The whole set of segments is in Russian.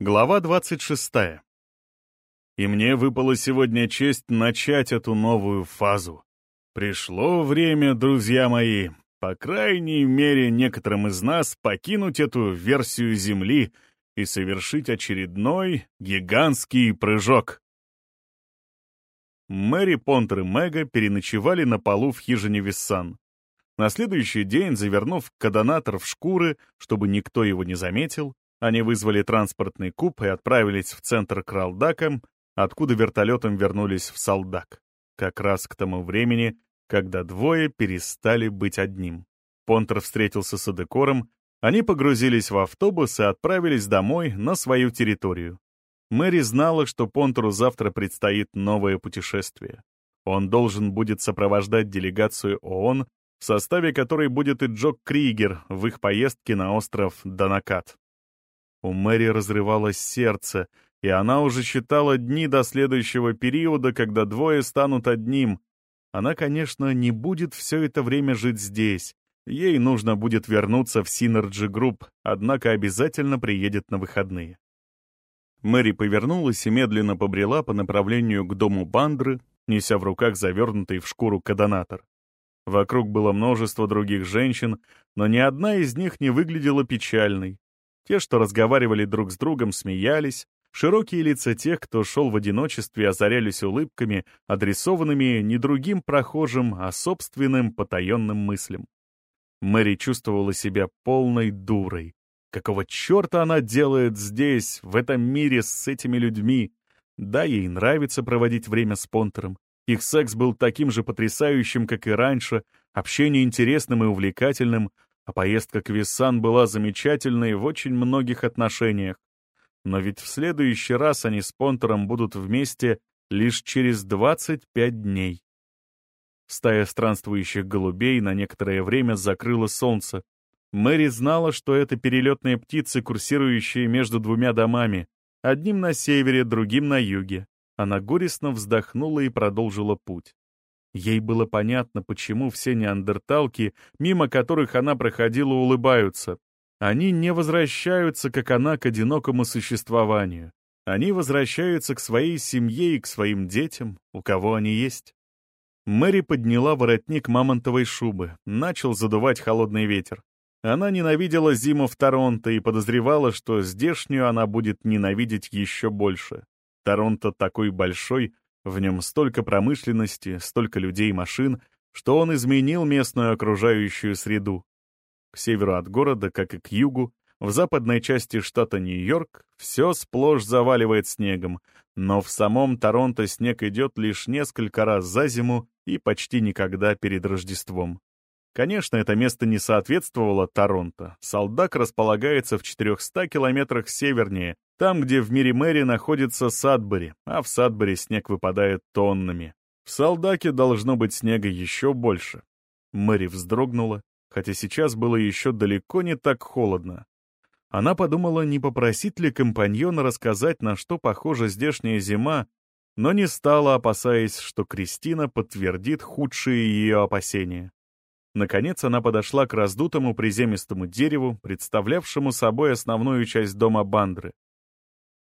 Глава 26. И мне выпала сегодня честь начать эту новую фазу. Пришло время, друзья мои, по крайней мере некоторым из нас покинуть эту версию Земли и совершить очередной гигантский прыжок. Мэри, Понтер и Мега переночевали на полу в хижине Виссан. На следующий день, завернув кадонатор в шкуры, чтобы никто его не заметил, они вызвали транспортный куб и отправились в центр Кралдака, откуда вертолетом вернулись в Салдак. Как раз к тому времени, когда двое перестали быть одним. Понтер встретился с Адекором, они погрузились в автобус и отправились домой на свою территорию. Мэри знала, что Понтеру завтра предстоит новое путешествие. Он должен будет сопровождать делегацию ООН, в составе которой будет и Джок Кригер в их поездке на остров Данакат. У Мэри разрывалось сердце, и она уже считала дни до следующего периода, когда двое станут одним. Она, конечно, не будет все это время жить здесь. Ей нужно будет вернуться в Synergy Group, однако обязательно приедет на выходные. Мэри повернулась и медленно побрела по направлению к дому Бандры, неся в руках завернутый в шкуру кадонатор. Вокруг было множество других женщин, но ни одна из них не выглядела печальной. Те, что разговаривали друг с другом, смеялись. Широкие лица тех, кто шел в одиночестве, озарялись улыбками, адресованными не другим прохожим, а собственным потаенным мыслям. Мэри чувствовала себя полной дурой. Какого черта она делает здесь, в этом мире с этими людьми? Да, ей нравится проводить время с Понтером. Их секс был таким же потрясающим, как и раньше, общение интересным и увлекательным, а поездка к Виссан была замечательной в очень многих отношениях. Но ведь в следующий раз они с Понтером будут вместе лишь через 25 дней. Стая странствующих голубей на некоторое время закрыла солнце. Мэри знала, что это перелетные птицы, курсирующие между двумя домами, одним на севере, другим на юге. Она горестно вздохнула и продолжила путь. Ей было понятно, почему все неандерталки, мимо которых она проходила, улыбаются. Они не возвращаются, как она, к одинокому существованию. Они возвращаются к своей семье и к своим детям, у кого они есть. Мэри подняла воротник мамонтовой шубы, начал задувать холодный ветер. Она ненавидела зиму в Торонто и подозревала, что здешнюю она будет ненавидеть еще больше. Торонто такой большой, в нем столько промышленности, столько людей и машин, что он изменил местную окружающую среду. К северу от города, как и к югу, в западной части штата Нью-Йорк все сплошь заваливает снегом, но в самом Торонто снег идет лишь несколько раз за зиму и почти никогда перед Рождеством. Конечно, это место не соответствовало Торонто. Салдак располагается в 400 километрах севернее, там, где в мире Мэри находится Садбери, а в Садбери снег выпадает тоннами. В Салдаке должно быть снега еще больше. Мэри вздрогнула, хотя сейчас было еще далеко не так холодно. Она подумала, не попросить ли компаньона рассказать, на что похожа здешняя зима, но не стала, опасаясь, что Кристина подтвердит худшие ее опасения. Наконец она подошла к раздутому приземистому дереву, представлявшему собой основную часть дома Бандры.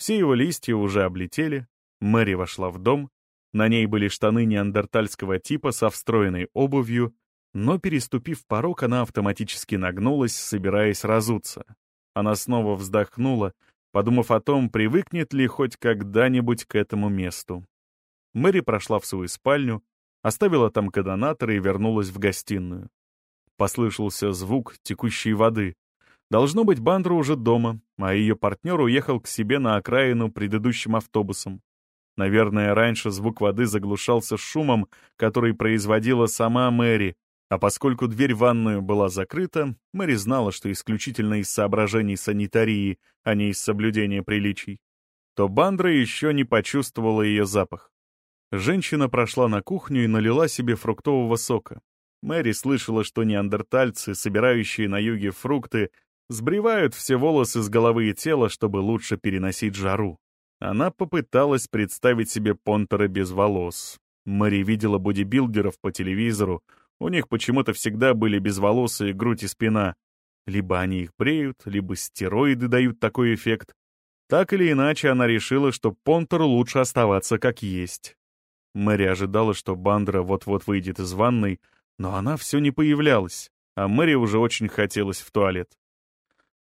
Все его листья уже облетели, Мэри вошла в дом, на ней были штаны неандертальского типа со встроенной обувью, но, переступив порог, она автоматически нагнулась, собираясь разуться. Она снова вздохнула, подумав о том, привыкнет ли хоть когда-нибудь к этому месту. Мэри прошла в свою спальню, оставила там кадонатор и вернулась в гостиную. Послышался звук текущей воды. Должно быть, Бандра уже дома, а ее партнер уехал к себе на окраину предыдущим автобусом. Наверное, раньше звук воды заглушался шумом, который производила сама Мэри, а поскольку дверь в ванную была закрыта, Мэри знала, что исключительно из соображений санитарии, а не из соблюдения приличий, то Бандра еще не почувствовала ее запах. Женщина прошла на кухню и налила себе фруктового сока. Мэри слышала, что неандертальцы, собирающие на юге фрукты, сбривают все волосы с головы и тела, чтобы лучше переносить жару. Она попыталась представить себе понтера без волос. Мэри видела бодибилдеров по телевизору, у них почему-то всегда были безволосые грудь и спина. Либо они их бреют, либо стероиды дают такой эффект. Так или иначе, она решила, что Понтеру лучше оставаться как есть. Мэри ожидала, что Бандра вот-вот выйдет из ванной, но она все не появлялась, а Мэри уже очень хотелось в туалет.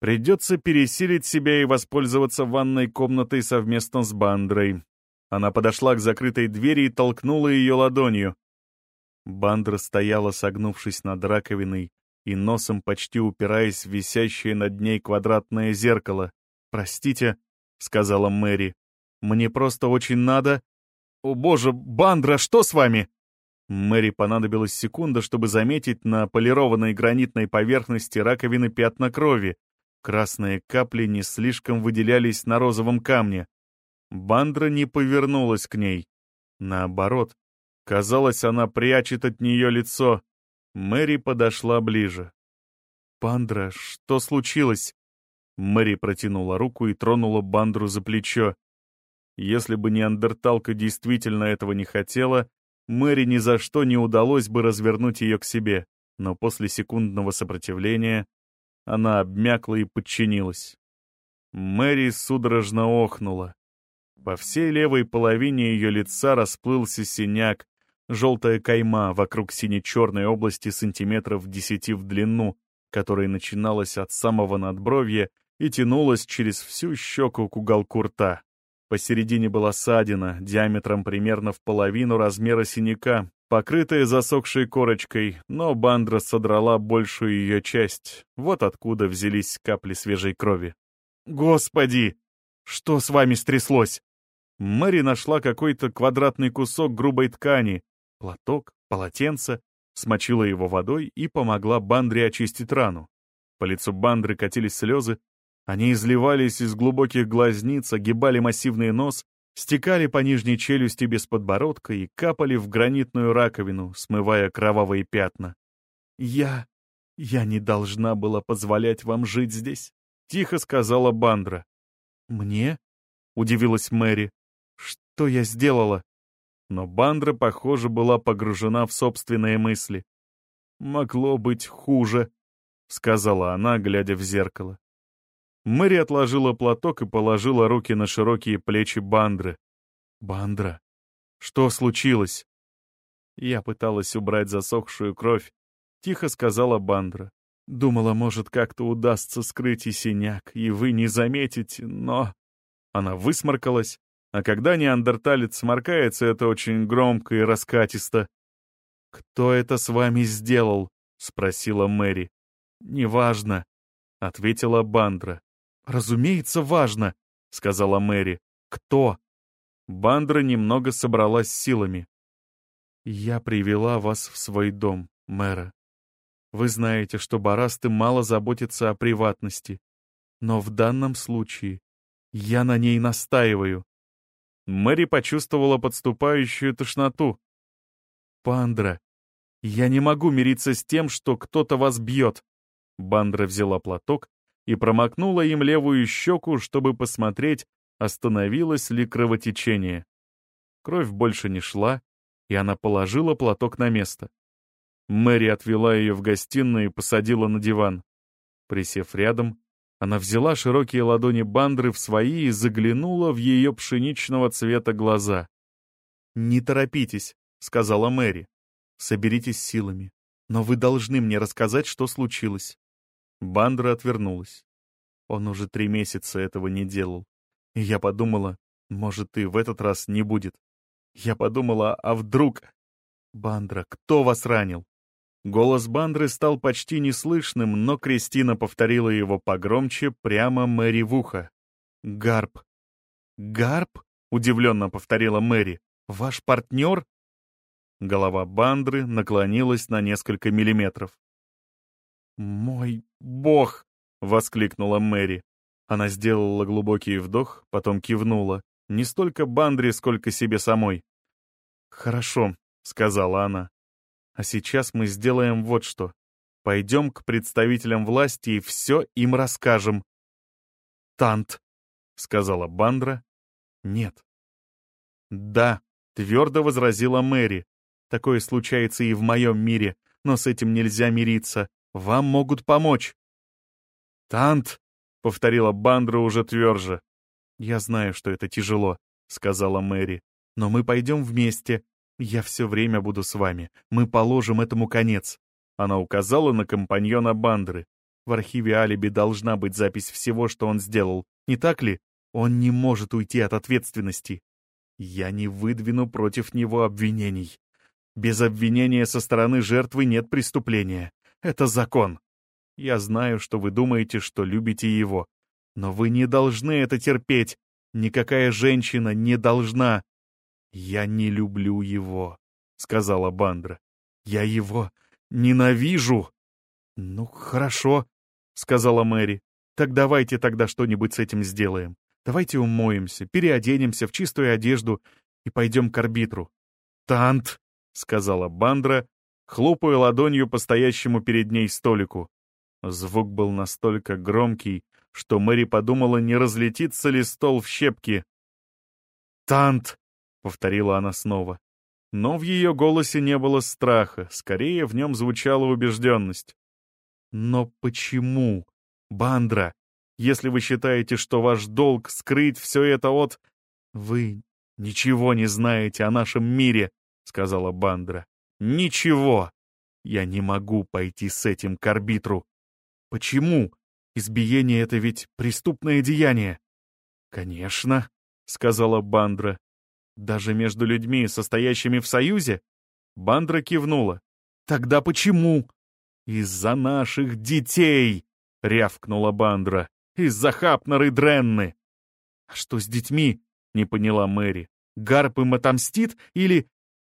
Придется пересилить себя и воспользоваться ванной комнатой совместно с Бандрой. Она подошла к закрытой двери и толкнула ее ладонью. Бандра стояла, согнувшись над раковиной и носом почти упираясь в висящее над ней квадратное зеркало. «Простите», — сказала Мэри, — «мне просто очень надо...» «О боже, Бандра, что с вами?» Мэри понадобилась секунда, чтобы заметить на полированной гранитной поверхности раковины пятна крови. Красные капли не слишком выделялись на розовом камне. Бандра не повернулась к ней. Наоборот, казалось, она прячет от нее лицо. Мэри подошла ближе. «Бандра, что случилось?» Мэри протянула руку и тронула Бандру за плечо. Если бы неандерталка действительно этого не хотела, Мэри ни за что не удалось бы развернуть ее к себе, но после секундного сопротивления она обмякла и подчинилась. Мэри судорожно охнула. По всей левой половине ее лица расплылся синяк, желтая кайма вокруг сине-черной области сантиметров десяти в длину, которая начиналась от самого надбровья и тянулась через всю щеку к уголку рта. Посередине была ссадина, диаметром примерно в половину размера синяка, покрытая засохшей корочкой, но бандра содрала большую ее часть. Вот откуда взялись капли свежей крови. «Господи! Что с вами стряслось?» Мэри нашла какой-то квадратный кусок грубой ткани, платок, полотенце, смочила его водой и помогла Бандре очистить рану. По лицу Бандры катились слезы, они изливались из глубоких глазниц, огибали массивный нос, стекали по нижней челюсти без подбородка и капали в гранитную раковину, смывая кровавые пятна. «Я... я не должна была позволять вам жить здесь», — тихо сказала Бандра. «Мне?» — удивилась Мэри. Что я сделала? Но Бандра, похоже, была погружена в собственные мысли. «Могло быть хуже», — сказала она, глядя в зеркало. Мэри отложила платок и положила руки на широкие плечи Бандры. «Бандра, что случилось?» Я пыталась убрать засохшую кровь. Тихо сказала Бандра. Думала, может, как-то удастся скрыть и синяк, и вы не заметите, но... Она высморкалась, а когда неандерталец сморкается, это очень громко и раскатисто. «Кто это с вами сделал?» — спросила Мэри. «Неважно», — ответила Бандра. «Разумеется, важно», — сказала Мэри. «Кто?» Бандра немного собралась силами. «Я привела вас в свой дом, мэра. Вы знаете, что барасты мало заботятся о приватности. Но в данном случае я на ней настаиваю. Мэри почувствовала подступающую тошноту. «Бандра, я не могу мириться с тем, что кто-то вас бьет». Бандра взяла платок и промокнула им левую щеку, чтобы посмотреть, остановилось ли кровотечение. Кровь больше не шла, и она положила платок на место. Мэри отвела ее в гостиную и посадила на диван. Присев рядом, она взяла широкие ладони Бандры в свои и заглянула в ее пшеничного цвета глаза. «Не торопитесь», — сказала Мэри. «Соберитесь силами. Но вы должны мне рассказать, что случилось». Бандра отвернулась. Он уже три месяца этого не делал. И я подумала, может, и в этот раз не будет. Я подумала, а вдруг... Бандра, кто вас ранил? Голос Бандры стал почти неслышным, но Кристина повторила его погромче прямо Мэри в ухо. «Гарп». «Гарп?» — удивленно повторила Мэри. «Ваш партнер?» Голова Бандры наклонилась на несколько миллиметров. «Мой бог!» — воскликнула Мэри. Она сделала глубокий вдох, потом кивнула. Не столько Бандре, сколько себе самой. «Хорошо», — сказала она. А сейчас мы сделаем вот что. Пойдем к представителям власти и все им расскажем. «Тант», — сказала Бандра. «Нет». «Да», — твердо возразила Мэри. «Такое случается и в моем мире, но с этим нельзя мириться. Вам могут помочь». «Тант», — повторила Бандра уже тверже. «Я знаю, что это тяжело», — сказала Мэри. «Но мы пойдем вместе. Я все время буду с вами. Мы положим этому конец». Она указала на компаньона Бандры. В архиве алиби должна быть запись всего, что он сделал. Не так ли? Он не может уйти от ответственности. Я не выдвину против него обвинений. Без обвинения со стороны жертвы нет преступления. Это закон. Я знаю, что вы думаете, что любите его. Но вы не должны это терпеть. Никакая женщина не должна. «Я не люблю его», — сказала Бандра. «Я его ненавижу». «Ну, хорошо», — сказала Мэри. «Так давайте тогда что-нибудь с этим сделаем. Давайте умоемся, переоденемся в чистую одежду и пойдем к арбитру». «Тант», — сказала Бандра, хлопая ладонью по стоящему перед ней столику. Звук был настолько громкий, что Мэри подумала, не разлетится ли стол в щепки. «Тант!» — повторила она снова. Но в ее голосе не было страха, скорее в нем звучала убежденность. «Но почему, Бандра, если вы считаете, что ваш долг скрыть все это от... Вы ничего не знаете о нашем мире», — сказала Бандра. «Ничего! Я не могу пойти с этим к арбитру. Почему? Избиение — это ведь преступное деяние». «Конечно», — сказала Бандра. «Даже между людьми, состоящими в союзе?» Бандра кивнула. «Тогда почему?» «Из-за наших детей!» — рявкнула Бандра. «Из-за Хапнер и Дренны!» «А что с детьми?» — не поняла Мэри. «Гарп им отомстит или...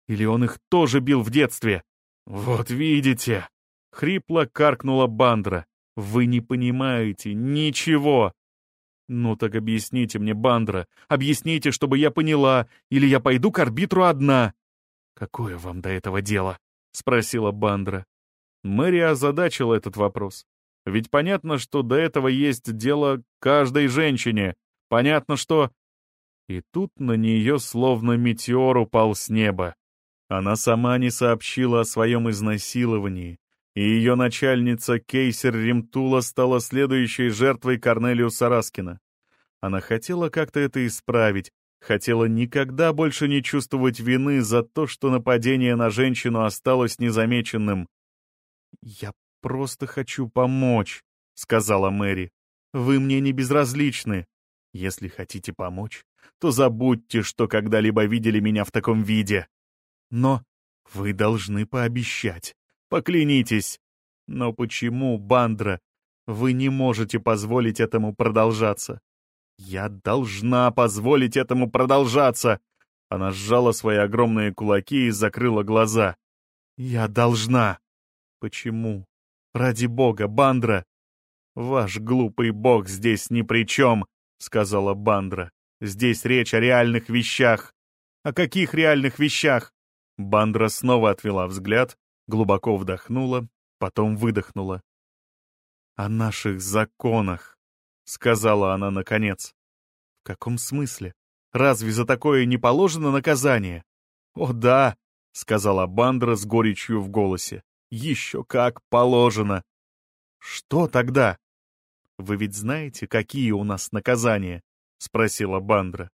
или он их тоже бил в детстве?» «Вот видите!» — хрипло каркнула Бандра. «Вы не понимаете ничего!» «Ну так объясните мне, Бандра, объясните, чтобы я поняла, или я пойду к арбитру одна». «Какое вам до этого дело?» — спросила Бандра. Мэри озадачила этот вопрос. Ведь понятно, что до этого есть дело каждой женщине. Понятно, что... И тут на нее словно метеор упал с неба. Она сама не сообщила о своем изнасиловании, и ее начальница Кейсер Римтула стала следующей жертвой Корнелиуса Раскина. Она хотела как-то это исправить, хотела никогда больше не чувствовать вины за то, что нападение на женщину осталось незамеченным. «Я просто хочу помочь», — сказала Мэри. «Вы мне не безразличны. Если хотите помочь, то забудьте, что когда-либо видели меня в таком виде. Но вы должны пообещать, поклянитесь. Но почему, Бандра, вы не можете позволить этому продолжаться? Я должна позволить этому продолжаться!» Она сжала свои огромные кулаки и закрыла глаза. «Я должна!» Почему? Ради бога, Бандра! Ваш глупый бог здесь ни при чем, сказала Бандра. Здесь речь о реальных вещах. О каких реальных вещах? Бандра снова отвела взгляд, глубоко вдохнула, потом выдохнула. «О наших законах», — сказала она наконец. «В каком смысле? Разве за такое не положено наказание?» «О да», — сказала Бандра с горечью в голосе. Еще как положено. Что тогда? Вы ведь знаете, какие у нас наказания? Спросила Бандра.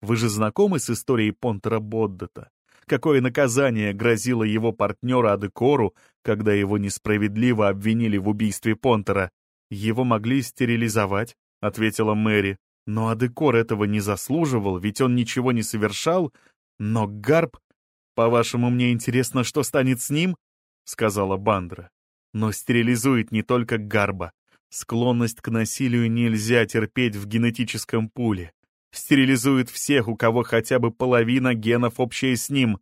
Вы же знакомы с историей Понтера Боддета? Какое наказание грозило его партнеру Адекору, когда его несправедливо обвинили в убийстве Понтера? Его могли стерилизовать, ответила Мэри. Но Адекор этого не заслуживал, ведь он ничего не совершал. Но Гарп... По-вашему, мне интересно, что станет с ним? сказала Бандра. Но стерилизует не только Гарба. Склонность к насилию нельзя терпеть в генетическом пуле. Стерилизует всех, у кого хотя бы половина генов общая с ним.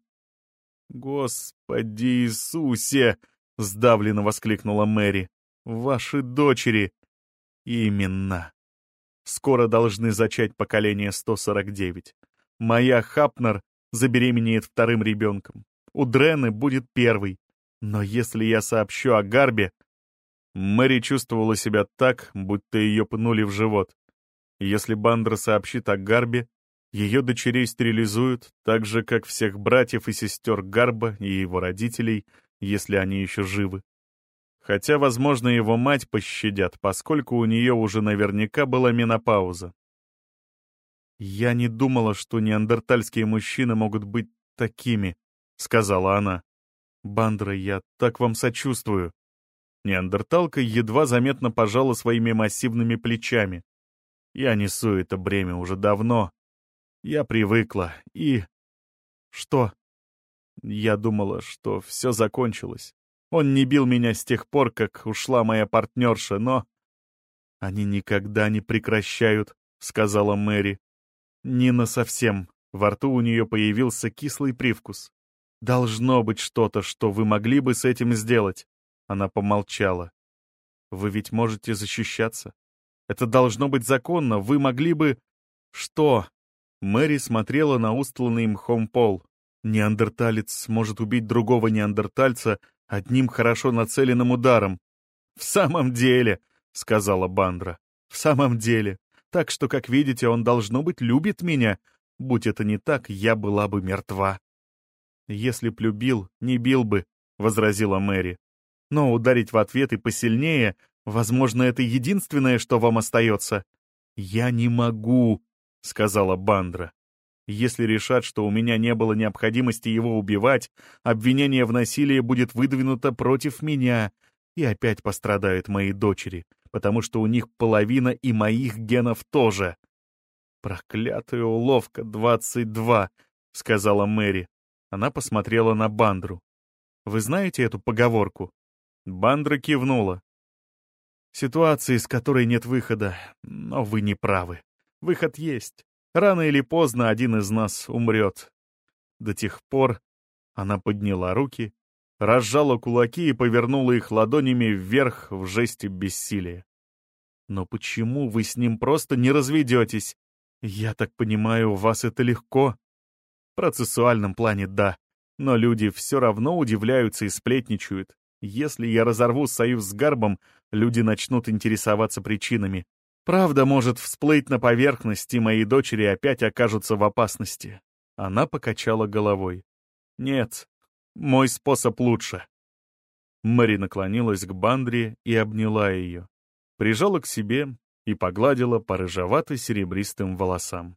«Господи Иисусе!» — сдавленно воскликнула Мэри. «Ваши дочери!» «Именно!» Скоро должны зачать поколение 149. Моя Хапнер забеременеет вторым ребенком. У Дрены будет первый. Но если я сообщу о Гарбе... Мэри чувствовала себя так, будто ее пнули в живот. Если Бандра сообщит о Гарбе, ее дочерей стерилизуют, так же, как всех братьев и сестер Гарба и его родителей, если они еще живы. Хотя, возможно, его мать пощадят, поскольку у нее уже наверняка была менопауза. «Я не думала, что неандертальские мужчины могут быть такими», — сказала она. «Бандра, я так вам сочувствую». Неандерталка едва заметно пожала своими массивными плечами. «Я несу это бремя уже давно. Я привыкла, и...» «Что?» Я думала, что все закончилось. Он не бил меня с тех пор, как ушла моя партнерша, но... «Они никогда не прекращают», — сказала Мэри. «Нина совсем». Во рту у нее появился кислый привкус. «Должно быть что-то, что вы могли бы с этим сделать». Она помолчала. «Вы ведь можете защищаться. Это должно быть законно. Вы могли бы...» «Что?» Мэри смотрела на устланный мхом пол. «Неандерталец может убить другого неандертальца одним хорошо нацеленным ударом». «В самом деле», — сказала Бандра, — «в самом деле. Так что, как видите, он, должно быть, любит меня. Будь это не так, я была бы мертва». «Если б любил, не бил бы», — возразила Мэри. «Но ударить в ответ и посильнее, возможно, это единственное, что вам остается». «Я не могу», — сказала Бандра. «Если решат, что у меня не было необходимости его убивать, обвинение в насилии будет выдвинуто против меня, и опять пострадают мои дочери, потому что у них половина и моих генов тоже». «Проклятая уловка, двадцать два», — сказала Мэри. Она посмотрела на Бандру. «Вы знаете эту поговорку?» Бандра кивнула. «Ситуации, из которой нет выхода, но вы не правы. Выход есть. Рано или поздно один из нас умрет. До тех пор...» Она подняла руки, разжала кулаки и повернула их ладонями вверх в жесте бессилия. «Но почему вы с ним просто не разведетесь? Я так понимаю, у вас это легко?» В процессуальном плане да, но люди все равно удивляются и сплетничают. Если я разорву союз с Гарбом, люди начнут интересоваться причинами. Правда может всплыть на поверхность, и мои дочери опять окажутся в опасности. Она покачала головой. Нет, мой способ лучше. Мэри наклонилась к Бандре и обняла ее. Прижала к себе и погладила по рыжевато-серебристым волосам.